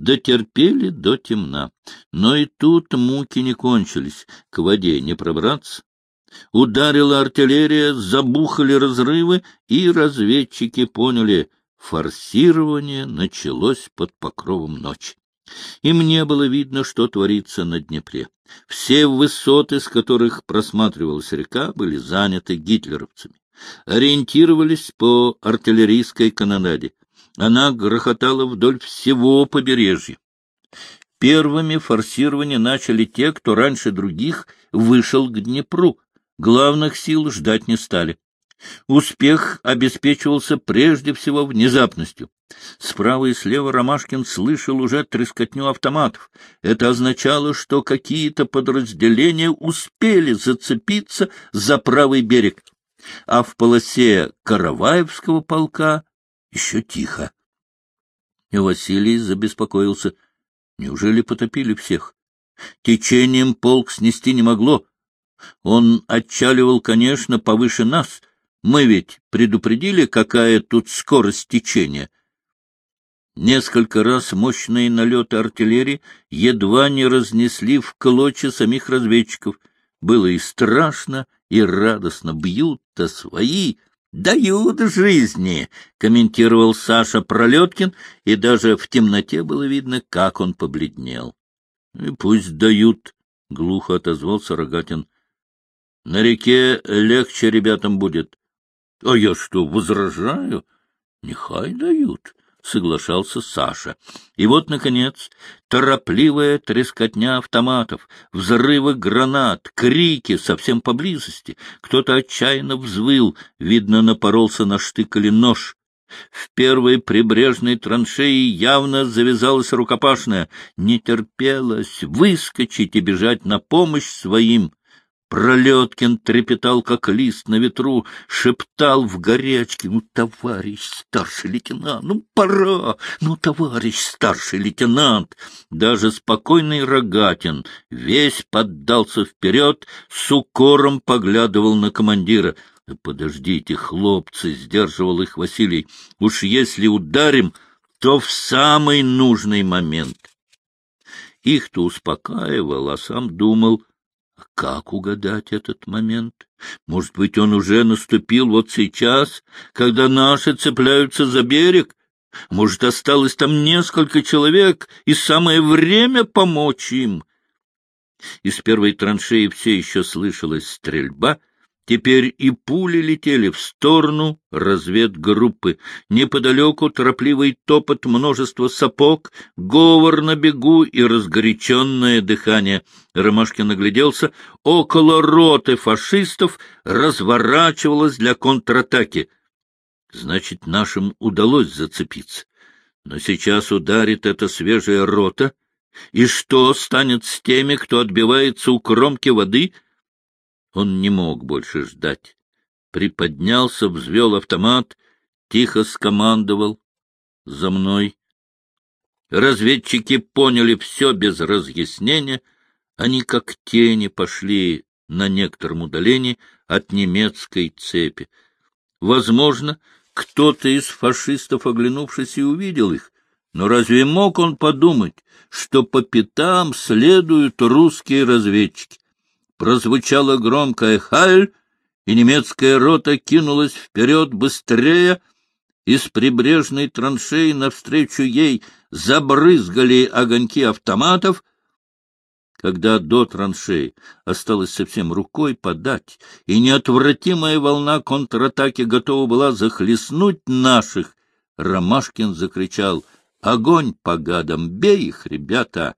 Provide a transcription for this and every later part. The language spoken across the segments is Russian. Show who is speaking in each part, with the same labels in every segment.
Speaker 1: дотерпели до темна. Но и тут муки не кончились, к воде не пробраться. Ударила артиллерия, забухали разрывы, и разведчики поняли — форсирование началось под покровом ночи. Им не было видно, что творится на Днепре. Все высоты, с которых просматривалась река, были заняты гитлеровцами. Ориентировались по артиллерийской канонаде. Она грохотала вдоль всего побережья. Первыми форсирование начали те, кто раньше других вышел к Днепру. Главных сил ждать не стали. Успех обеспечивался прежде всего внезапностью. Справа и слева Ромашкин слышал уже трескотню автоматов. Это означало, что какие-то подразделения успели зацепиться за правый берег, а в полосе Караваевского полка еще тихо. И Василий забеспокоился. Неужели потопили всех? Течением полк снести не могло. Он отчаливал, конечно, повыше нас. Мы ведь предупредили, какая тут скорость течения. Несколько раз мощные налеты артиллерии едва не разнесли в клочья самих разведчиков. Было и страшно, и радостно. Бьют-то свои, дают жизни, — комментировал Саша Пролеткин, и даже в темноте было видно, как он побледнел. — И пусть дают, — глухо отозвался Рогатин. — На реке легче ребятам будет. — А я что, возражаю? — Нехай дают. — соглашался Саша. И вот, наконец, торопливая трескотня автоматов, взрывы гранат, крики совсем поблизости. Кто-то отчаянно взвыл, видно, напоролся на штык или нож. В первой прибрежной траншеи явно завязалась рукопашная. Не терпелось выскочить и бежать на помощь своим. Пролеткин трепетал, как лист на ветру, шептал в горячке, «Ну, товарищ старший лейтенант, ну, пора! Ну, товарищ старший лейтенант!» Даже спокойный Рогатин весь поддался вперед, с укором поглядывал на командира. «Подождите, хлопцы!» — сдерживал их Василий. «Уж если ударим, то в самый нужный момент». Их-то успокаивал, а сам думал — как угадать этот момент? Может быть, он уже наступил вот сейчас, когда наши цепляются за берег? Может, осталось там несколько человек, и самое время помочь им? Из первой траншеи все еще слышалась стрельба — Теперь и пули летели в сторону разведгруппы. Неподалеку торопливый топот множества сапог, говор на бегу и разгоряченное дыхание. Ромашкин нагляделся. Около роты фашистов разворачивалась для контратаки. Значит, нашим удалось зацепиться. Но сейчас ударит эта свежая рота. И что станет с теми, кто отбивается у кромки воды — он не мог больше ждать. Приподнялся, взвел автомат, тихо скомандовал. «За мной!» Разведчики поняли все без разъяснения. Они как тени пошли на некотором удалении от немецкой цепи. Возможно, кто-то из фашистов, оглянувшись, и увидел их. Но разве мог он подумать, что по пятам следуют русские разведчики? Прозвучала громкая «Халь», и немецкая рота кинулась вперед быстрее. Из прибрежной траншеи навстречу ей забрызгали огоньки автоматов. Когда до траншеи осталось совсем рукой подать, и неотвратимая волна контратаки готова была захлестнуть наших, Ромашкин закричал «Огонь по гадам! Бей их, ребята!»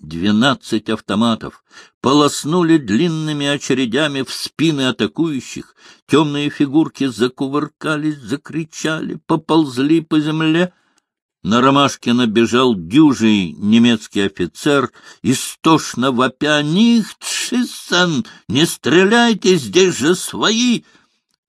Speaker 1: Двенадцать автоматов полоснули длинными очередями в спины атакующих. Темные фигурки закувыркались, закричали, поползли по земле. На Ромашкина бежал дюжий немецкий офицер, истошно вопя «Нихтшиссен! Не стреляйте, здесь же свои!»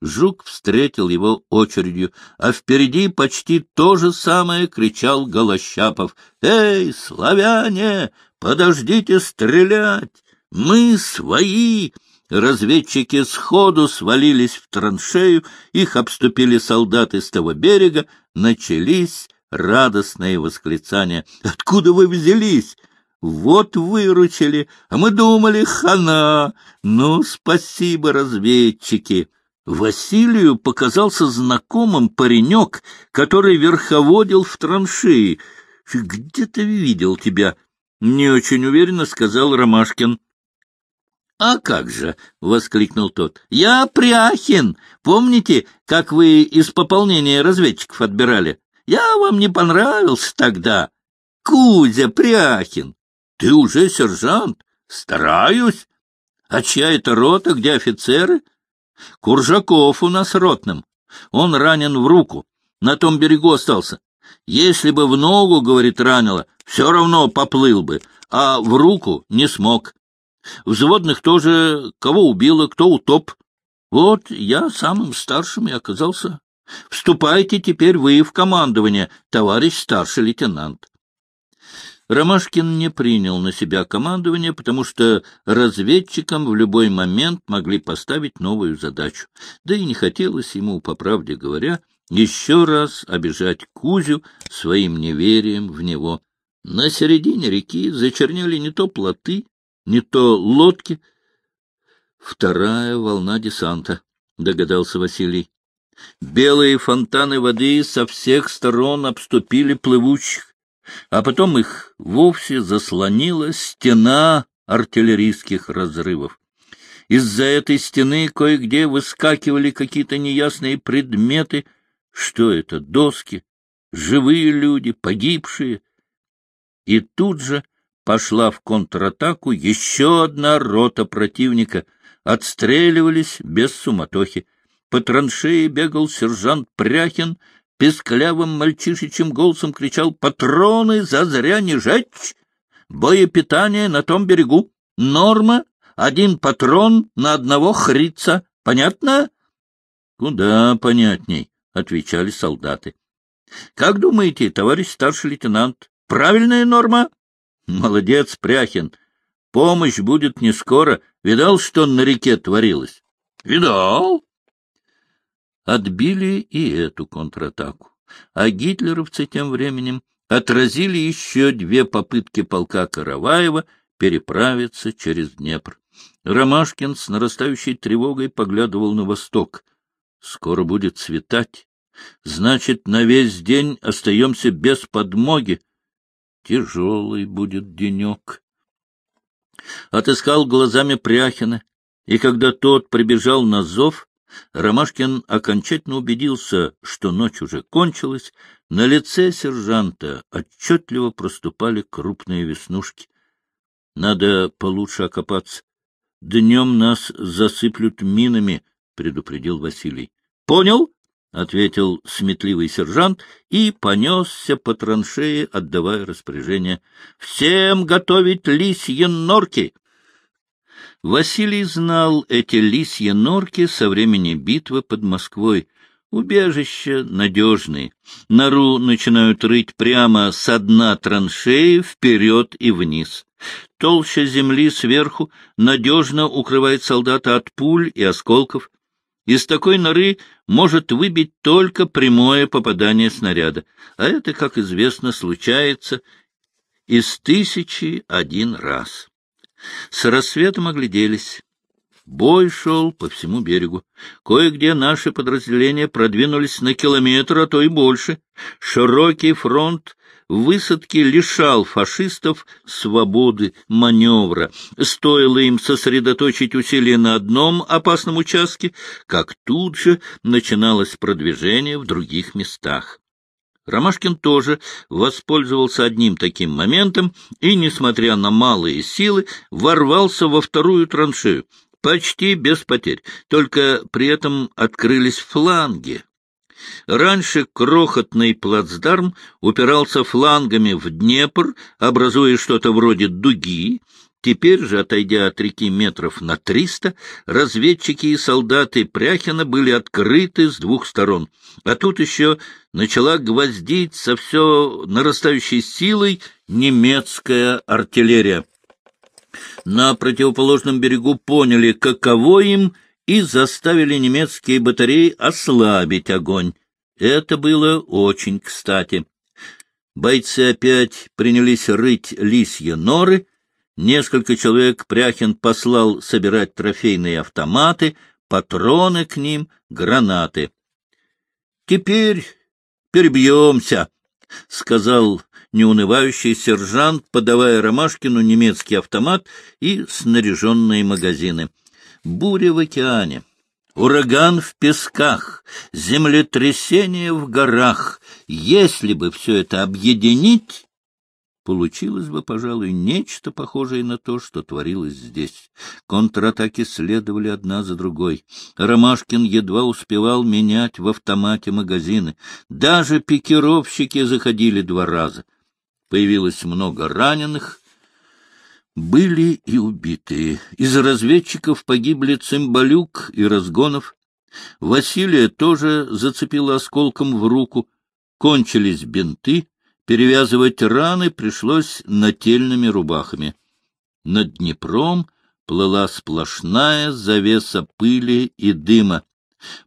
Speaker 1: Жук встретил его очередью, а впереди почти то же самое кричал Голощапов. «Эй, славяне, подождите стрелять! Мы свои!» Разведчики сходу свалились в траншею, их обступили солдаты с того берега, начались радостные восклицания. «Откуда вы взялись?» Вот выручили, а мы думали, хана. Ну, спасибо, разведчики. Василию показался знакомым паренек, который верховодил в траншеи. Где-то видел тебя. Не очень уверенно сказал Ромашкин. — А как же! — воскликнул тот. — Я Пряхин! Помните, как вы из пополнения разведчиков отбирали? Я вам не понравился тогда. Кузя Пряхин! Ты уже сержант? Стараюсь. А чья это рота, где офицеры? Куржаков у нас ротным. Он ранен в руку. На том берегу остался. Если бы в ногу, говорит, ранило, все равно поплыл бы, а в руку не смог. Взводных тоже кого убило, кто утоп. Вот я самым старшим и оказался. Вступайте теперь вы в командование, товарищ старший лейтенант. Ромашкин не принял на себя командование, потому что разведчикам в любой момент могли поставить новую задачу. Да и не хотелось ему, по правде говоря, еще раз обижать Кузю своим неверием в него. На середине реки зачернели не то плоты, не то лодки. Вторая волна десанта, — догадался Василий. Белые фонтаны воды со всех сторон обступили плывущих а потом их вовсе заслонила стена артиллерийских разрывов. Из-за этой стены кое-где выскакивали какие-то неясные предметы. Что это? Доски? Живые люди, погибшие? И тут же пошла в контратаку еще одна рота противника. Отстреливались без суматохи. По траншеи бегал сержант Пряхин — песклявым мальчишечьим голосом кричал «Патроны зазря не жечь! Боепитание на том берегу! Норма! Один патрон на одного хрица! Понятно?» «Куда понятней?» — отвечали солдаты. «Как думаете, товарищ старший лейтенант, правильная норма?» «Молодец, Пряхин! Помощь будет не скоро. Видал, что на реке творилось?» «Видал!» Отбили и эту контратаку. А гитлеровцы тем временем отразили еще две попытки полка Караваева переправиться через Днепр. Ромашкин с нарастающей тревогой поглядывал на восток. Скоро будет светать. Значит, на весь день остаемся без подмоги. Тяжелый будет денек. Отыскал глазами Пряхина, и когда тот прибежал на зов, Ромашкин окончательно убедился, что ночь уже кончилась, на лице сержанта отчетливо проступали крупные веснушки. Надо получше окопаться. Днем нас засыплют минами, — предупредил Василий. — Понял? — ответил сметливый сержант и понесся по траншее, отдавая распоряжение. — Всем готовить лисьи норки! Василий знал эти лисьи норки со времени битвы под Москвой. Убежища надежные. Нору начинают рыть прямо со дна траншеи вперед и вниз. Толща земли сверху надежно укрывает солдата от пуль и осколков. Из такой норы может выбить только прямое попадание снаряда, а это, как известно, случается из тысячи один раз. С рассветом огляделись. Бой шел по всему берегу. Кое-где наши подразделения продвинулись на километр, а то и больше. Широкий фронт высадки лишал фашистов свободы маневра. Стоило им сосредоточить усилия на одном опасном участке, как тут же начиналось продвижение в других местах. Ромашкин тоже воспользовался одним таким моментом и, несмотря на малые силы, ворвался во вторую траншею, почти без потерь, только при этом открылись фланги. Раньше крохотный плацдарм упирался флангами в Днепр, образуя что-то вроде дуги, Теперь же, отойдя от реки метров на триста, разведчики и солдаты Пряхина были открыты с двух сторон. А тут еще начала гвоздить со все нарастающей силой немецкая артиллерия. На противоположном берегу поняли, каково им, и заставили немецкие батареи ослабить огонь. Это было очень кстати. Бойцы опять принялись рыть лисьи норы. Несколько человек Пряхин послал собирать трофейные автоматы, патроны к ним, гранаты. — Теперь перебьемся, — сказал неунывающий сержант, подавая Ромашкину немецкий автомат и снаряженные магазины. Буря в океане. Ураган в песках, землетрясение в горах. Если бы все это объединить, получилось бы, пожалуй, нечто похожее на то, что творилось здесь. Контратаки следовали одна за другой. Ромашкин едва успевал менять в автомате магазины. Даже пикировщики заходили два раза. Появилось много раненых — были и убитые. Из разведчиков погибли Цымбалюк и Разгонов. Василия тоже зацепило осколком в руку. Кончились бинты, перевязывать раны пришлось нательными рубахами. Над Днепром плыла сплошная завеса пыли и дыма.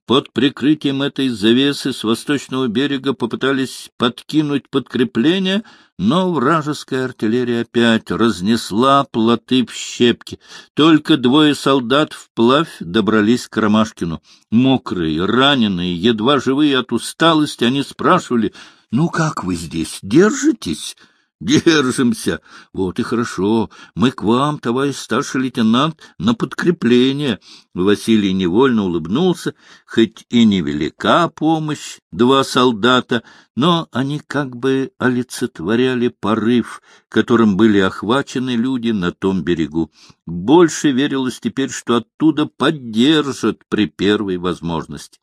Speaker 1: Под прикрытием этой завесы с восточного берега попытались подкинуть подкрепление, но вражеская артиллерия опять разнесла плоты в щепки. Только двое солдат вплавь добрались к Ромашкину. Мокрые, раненые, едва живые от усталости, они спрашивали, «Ну как вы здесь, держитесь?» Держимся. Вот и хорошо. Мы к вам, товарищ старший лейтенант, на подкрепление. Василий невольно улыбнулся, хоть и невелика помощь, два солдата, но они как бы олицетворяли порыв, которым были охвачены люди на том берегу. Больше верилось теперь, что оттуда поддержат при первой возможности.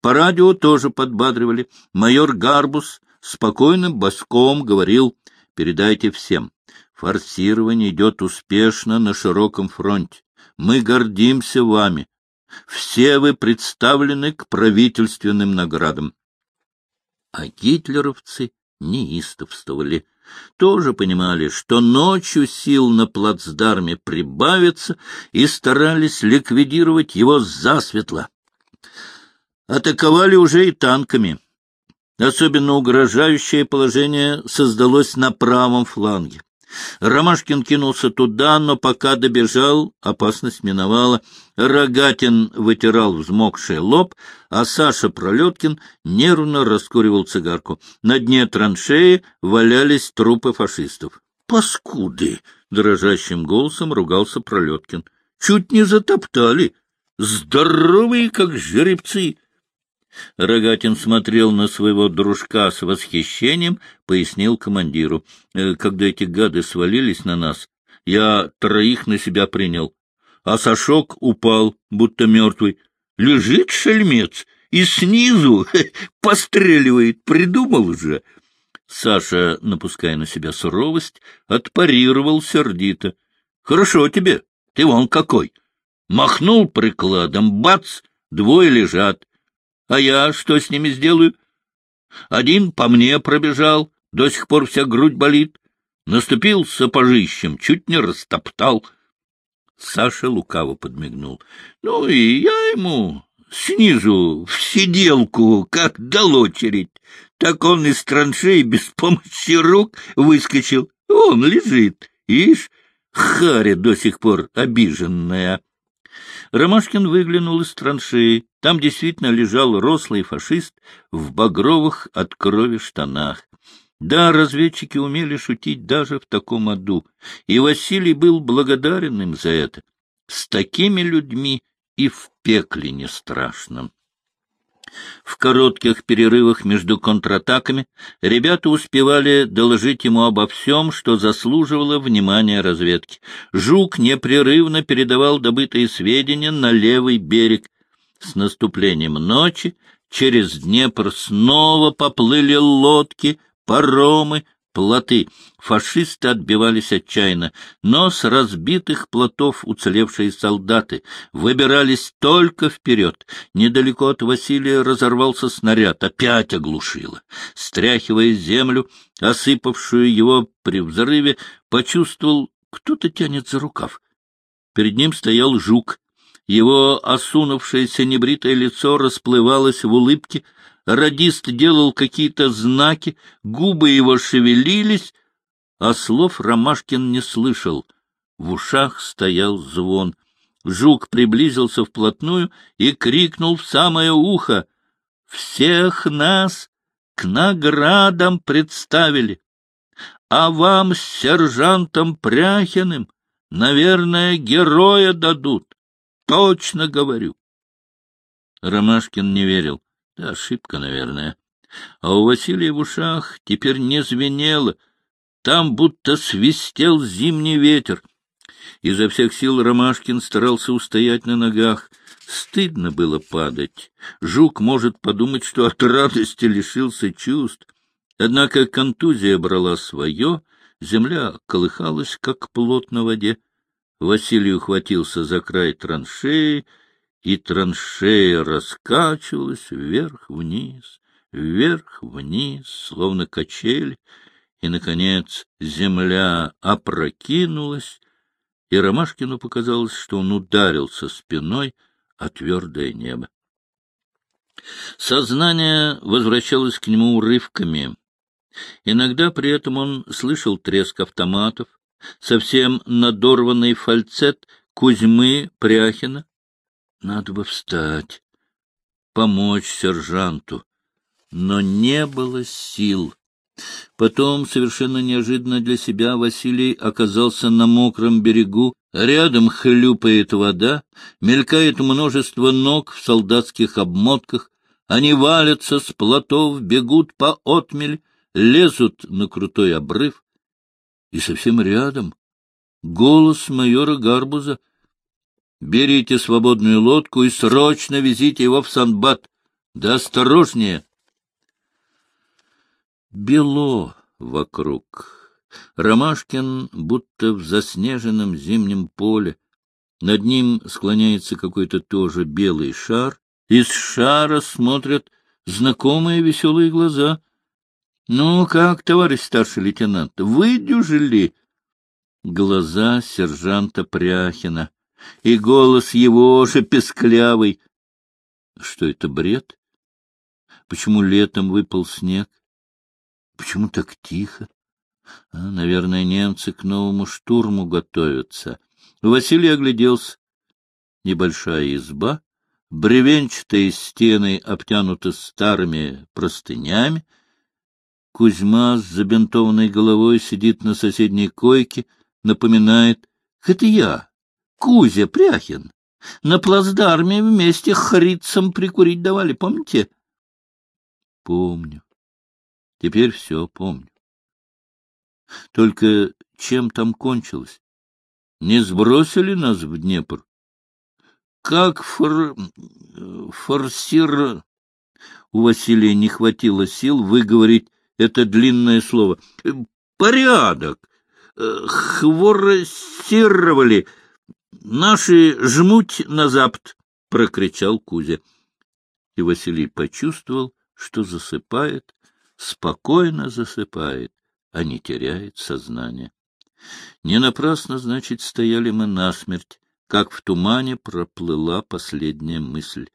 Speaker 1: По радио тоже подбадривали. Майор Гарбус спокойным боском говорил, передайте всем, форсирование идет успешно на широком фронте. Мы гордимся вами. Все вы представлены к правительственным наградам. А гитлеровцы неистовствовали. Тоже понимали, что ночью сил на плацдарме прибавится, и старались ликвидировать его засветло. Атаковали уже и танками. Особенно угрожающее положение создалось на правом фланге. Ромашкин кинулся туда, но пока добежал, опасность миновала. Рогатин вытирал взмокший лоб, а Саша Пролеткин нервно раскуривал цигарку. На дне траншеи валялись трупы фашистов. «Паскуды!» — дрожащим голосом ругался Пролеткин. «Чуть не затоптали! Здоровые, как жеребцы!» Рогатин смотрел на своего дружка с восхищением, пояснил командиру. «Э, когда эти гады свалились на нас, я троих на себя принял. А Сашок упал, будто мертвый. Лежит шельмец и снизу постреливает. Придумал же. Саша, напуская на себя суровость, отпарировал сердито. — Хорошо тебе, ты вон какой. Махнул прикладом, бац, двое лежат. А я что с ними сделаю? Один по мне пробежал, до сих пор вся грудь болит. Наступил сапожищем, чуть не растоптал. Саша лукаво подмигнул. Ну и я ему снизу в сиделку, как дал очередь. Так он из траншеи без помощи рук выскочил. Он лежит. Ишь, Харя до сих пор обиженная. Ромашкин выглянул из траншеи. Там действительно лежал рослый фашист в багровых от крови штанах. Да, разведчики умели шутить даже в таком аду, и Василий был благодарен им за это. С такими людьми и в пекле не страшно. В коротких перерывах между контратаками ребята успевали доложить ему обо всем, что заслуживало внимания разведки. Жук непрерывно передавал добытые сведения на левый берег. С наступлением ночи через Днепр снова поплыли лодки, паромы, плоты. Фашисты отбивались отчаянно, но с разбитых плотов уцелевшие солдаты выбирались только вперед. Недалеко от Василия разорвался снаряд, опять оглушило. Стряхивая землю, осыпавшую его при взрыве, почувствовал, кто-то тянет за рукав. Перед ним стоял жук. Его осунувшееся небритое лицо расплывалось в улыбке, Радист делал какие-то знаки, губы его шевелились, а слов Ромашкин не слышал. В ушах стоял звон. Жук приблизился вплотную и крикнул в самое ухо. — Всех нас к наградам представили, а вам с сержантом Пряхиным, наверное, героя дадут. Точно говорю. Ромашкин не верил. Да, ошибка, наверное. А у Василия в ушах теперь не звенело. Там будто свистел зимний ветер. Изо всех сил Ромашкин старался устоять на ногах. Стыдно было падать. Жук может подумать, что от радости лишился чувств. Однако контузия брала свое, земля колыхалась, как плот на воде. Василий ухватился за край траншеи, и траншея раскачивалась вверх-вниз, вверх-вниз, словно качели, и, наконец, земля опрокинулась, и Ромашкину показалось, что он ударился спиной о твердое небо. Сознание возвращалось к нему урывками. Иногда при этом он слышал треск автоматов, совсем надорванный фальцет Кузьмы Пряхина, надо бы встать, помочь сержанту, но не было сил. Потом, совершенно неожиданно для себя, Василий оказался на мокром берегу, рядом хлюпает вода, мелькает множество ног в солдатских обмотках, они валятся с плотов, бегут по отмель, лезут на крутой обрыв. И совсем рядом голос майора Гарбуза — Берите свободную лодку и срочно везите его в Санбат. Да осторожнее! Бело вокруг. Ромашкин будто в заснеженном зимнем поле. Над ним склоняется какой-то тоже белый шар. Из шара смотрят знакомые веселые глаза. — Ну как, товарищ старший лейтенант, выдюжили? Глаза сержанта Пряхина и голос его же песклявый. Что это, бред? Почему летом выпал снег? Почему так тихо? А, наверное, немцы к новому штурму готовятся. Василий огляделся. Небольшая изба, бревенчатые стены обтянуты старыми простынями. Кузьма с забинтованной головой сидит на соседней койке, напоминает — это я, Кузя Пряхин. На плацдарме вместе хрицам прикурить давали, помните? Помню. Теперь все помню. Только чем там кончилось? Не сбросили нас в Днепр? Как фор... форсир... У Василия не хватило сил выговорить это длинное слово. Порядок. Хворосировали Наши жмуть на запад! — прокричал Кузя. И Василий почувствовал, что засыпает, спокойно засыпает, а не теряет сознание. Не напрасно, значит, стояли мы насмерть, как в тумане проплыла последняя мысль.